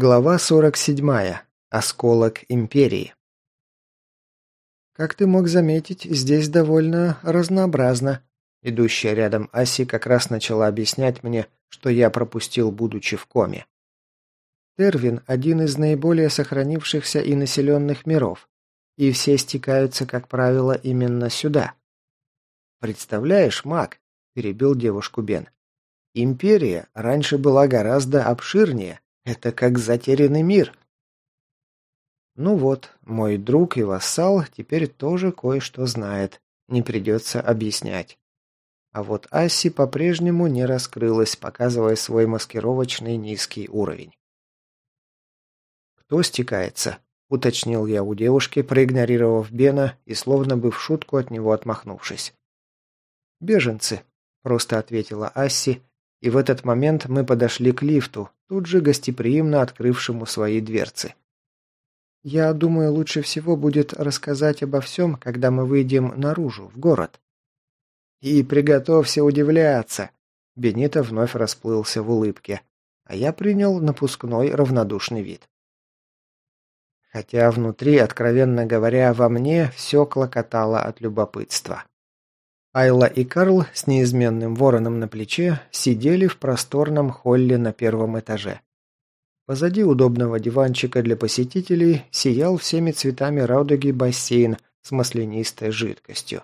Глава 47. Осколок Империи. Как ты мог заметить, здесь довольно разнообразно. Идущая рядом Аси как раз начала объяснять мне, что я пропустил, будучи в коме. Тервин – один из наиболее сохранившихся и населенных миров, и все стекаются, как правило, именно сюда. «Представляешь, маг?» – перебил девушку Бен. «Империя раньше была гораздо обширнее, это как затерянный мир. Ну вот, мой друг и вассал теперь тоже кое-что знает. Не придется объяснять. А вот Асси по-прежнему не раскрылась, показывая свой маскировочный низкий уровень. «Кто стекается?» – уточнил я у девушки, проигнорировав Бена и словно бы в шутку от него отмахнувшись. «Беженцы», – просто ответила Асси, и в этот момент мы подошли к лифту, тут же гостеприимно открывшему свои дверцы. «Я думаю, лучше всего будет рассказать обо всем, когда мы выйдем наружу, в город». «И приготовься удивляться!» Бенито вновь расплылся в улыбке, а я принял напускной равнодушный вид. Хотя внутри, откровенно говоря, во мне все клокотало от любопытства. Айла и Карл с неизменным вороном на плече сидели в просторном холле на первом этаже. Позади удобного диванчика для посетителей сиял всеми цветами радуги бассейн с маслянистой жидкостью.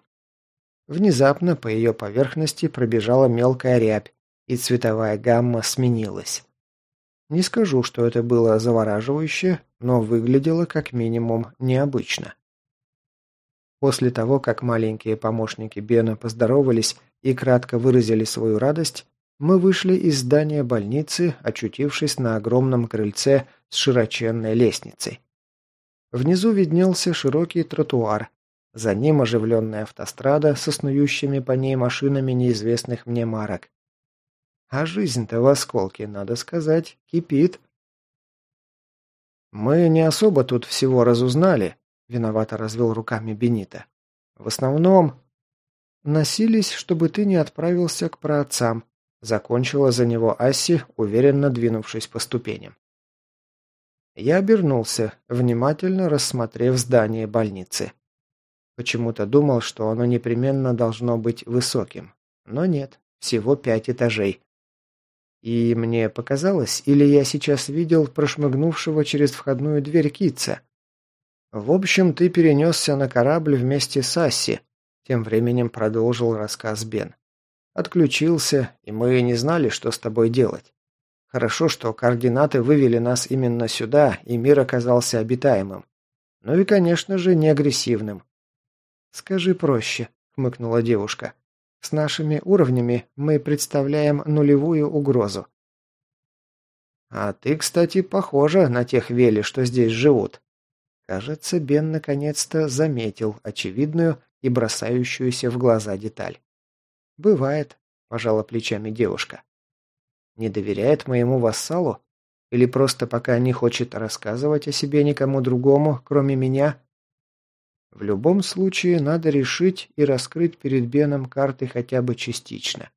Внезапно по ее поверхности пробежала мелкая рябь, и цветовая гамма сменилась. Не скажу, что это было завораживающе, но выглядело как минимум необычно. После того, как маленькие помощники Бена поздоровались и кратко выразили свою радость, мы вышли из здания больницы, очутившись на огромном крыльце с широченной лестницей. Внизу виднелся широкий тротуар, за ним оживленная автострада со снующими по ней машинами неизвестных мне марок. А жизнь-то в осколке, надо сказать, кипит. Мы не особо тут всего разузнали, Виновато развел руками Бенита. В основном носились, чтобы ты не отправился к праотцам. Закончила за него Асси, уверенно двинувшись по ступеням. Я обернулся, внимательно рассмотрев здание больницы. Почему-то думал, что оно непременно должно быть высоким. Но нет, всего пять этажей. И мне показалось, или я сейчас видел прошмыгнувшего через входную дверь Китца. «В общем, ты перенесся на корабль вместе с Асси», – тем временем продолжил рассказ Бен. «Отключился, и мы не знали, что с тобой делать. Хорошо, что координаты вывели нас именно сюда, и мир оказался обитаемым. Ну и, конечно же, не агрессивным». «Скажи проще», – хмыкнула девушка. «С нашими уровнями мы представляем нулевую угрозу». «А ты, кстати, похожа на тех вели, что здесь живут», Кажется, Бен наконец-то заметил очевидную и бросающуюся в глаза деталь. «Бывает», – пожала плечами девушка. «Не доверяет моему вассалу? Или просто пока не хочет рассказывать о себе никому другому, кроме меня?» В любом случае, надо решить и раскрыть перед Беном карты хотя бы частично.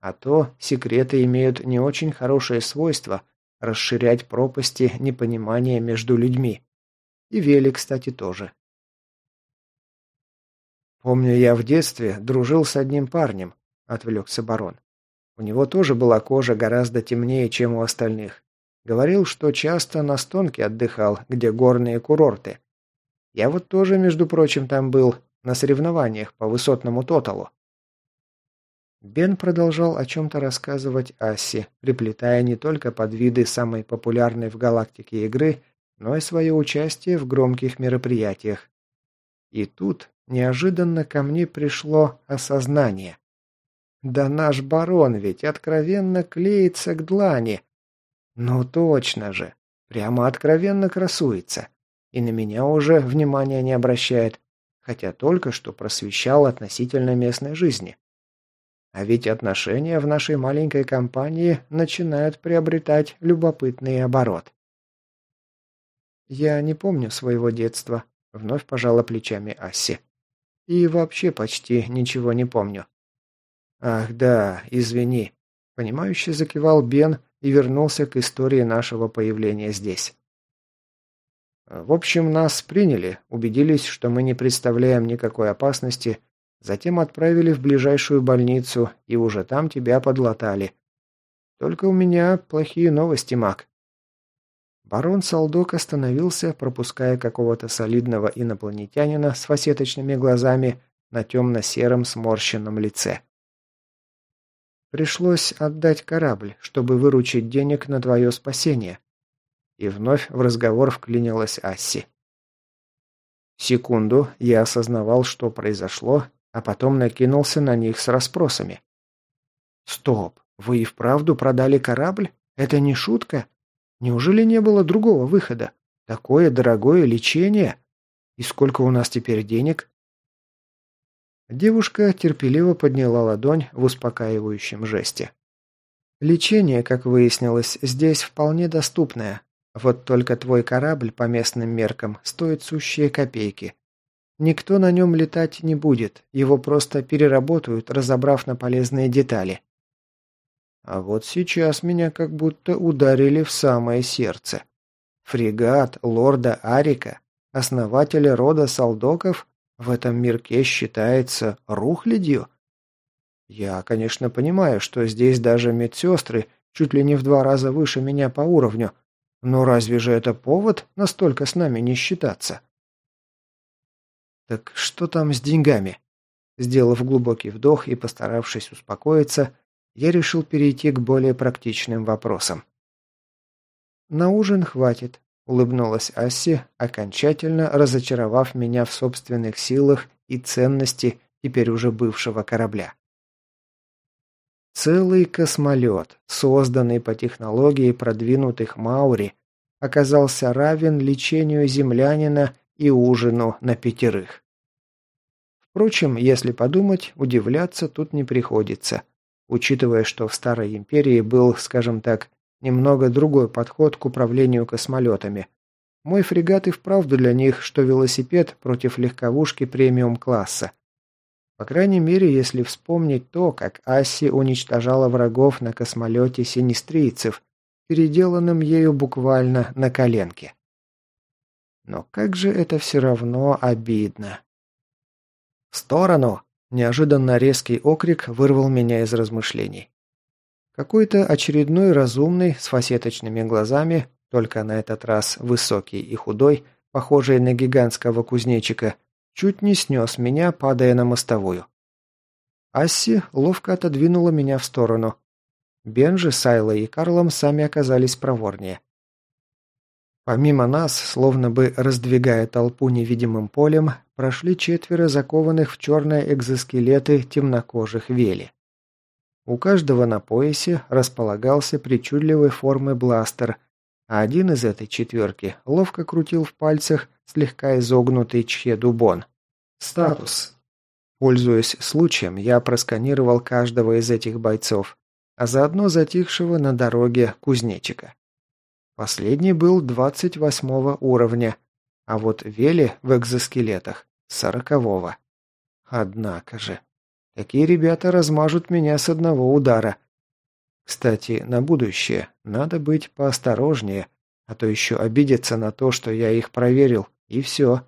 А то секреты имеют не очень хорошее свойство расширять пропасти непонимания между людьми. И Вели, кстати, тоже. «Помню, я в детстве дружил с одним парнем», — отвлекся барон. «У него тоже была кожа гораздо темнее, чем у остальных. Говорил, что часто на Стонке отдыхал, где горные курорты. Я вот тоже, между прочим, там был, на соревнованиях по высотному тоталу». Бен продолжал о чем-то рассказывать Асси, приплетая не только под виды самой популярной в галактике игры — но и свое участие в громких мероприятиях. И тут неожиданно ко мне пришло осознание. Да наш барон ведь откровенно клеится к длани. Ну точно же, прямо откровенно красуется. И на меня уже внимания не обращает, хотя только что просвещал относительно местной жизни. А ведь отношения в нашей маленькой компании начинают приобретать любопытный оборот. «Я не помню своего детства», — вновь пожала плечами Асси. «И вообще почти ничего не помню». «Ах да, извини», — понимающе закивал Бен и вернулся к истории нашего появления здесь. В общем, нас приняли, убедились, что мы не представляем никакой опасности, затем отправили в ближайшую больницу и уже там тебя подлатали. Только у меня плохие новости, Мак. Барон Салдок остановился, пропуская какого-то солидного инопланетянина с фасеточными глазами на темно-сером сморщенном лице. Пришлось отдать корабль, чтобы выручить денег на твое спасение. И вновь в разговор вклинилась Асси. Секунду я осознавал, что произошло, а потом накинулся на них с расспросами. «Стоп! Вы и вправду продали корабль? Это не шутка? Неужели не было другого выхода? Такое дорогое лечение? И сколько у нас теперь денег?» Девушка терпеливо подняла ладонь в успокаивающем жесте. Лечение, как выяснилось, здесь вполне доступное. Вот только твой корабль по местным меркам стоит сущие копейки. Никто на нем летать не будет, его просто переработают, разобрав на полезные детали. А вот сейчас меня как будто ударили в самое сердце. Фрегат лорда Арика, основателя рода Салдоков, в этом мирке считается рухлядью. Я, конечно, понимаю, что здесь даже медсестры чуть ли не в два раза выше меня по уровню, но разве же это повод настолько с нами не считаться? Так что там с деньгами? Сделав глубокий вдох и постаравшись успокоиться, я решил перейти к более практичным вопросам. «На ужин хватит», — улыбнулась Асси, окончательно разочаровав меня в собственных силах и ценности теперь уже бывшего корабля. Целый космолет, созданный по технологии продвинутых Маури, оказался равен лечению землянина и ужину на пятерых. Впрочем, если подумать, удивляться тут не приходится – учитывая, что в Старой Империи был, скажем так, немного другой подход к управлению космолетами. Мой фрегат и вправду для них, что велосипед против легковушки премиум-класса. По крайней мере, если вспомнить то, как Асси уничтожала врагов на космолете синистрийцев, переделанным ею буквально на коленке. Но как же это все равно обидно. «В сторону!» Неожиданно резкий окрик вырвал меня из размышлений. Какой-то очередной разумный с фасеточными глазами, только на этот раз высокий и худой, похожий на гигантского кузнечика, чуть не снес меня, падая на мостовую. Асси ловко отодвинула меня в сторону. Бенжи, Сайла и Карлом сами оказались проворнее. Помимо нас, словно бы раздвигая толпу невидимым полем, прошли четверо закованных в черные экзоскелеты темнокожих вели. У каждого на поясе располагался причудливой формы бластер, а один из этой четверки ловко крутил в пальцах слегка изогнутый чхе-дубон. Статус. Пользуясь случаем, я просканировал каждого из этих бойцов, а заодно затихшего на дороге кузнечика. Последний был 28 уровня, а вот Вели в экзоскелетах – сорокового. Однако же, такие ребята размажут меня с одного удара. Кстати, на будущее надо быть поосторожнее, а то еще обидеться на то, что я их проверил, и все.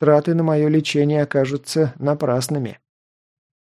Траты на мое лечение окажутся напрасными.